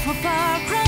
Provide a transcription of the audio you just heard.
for far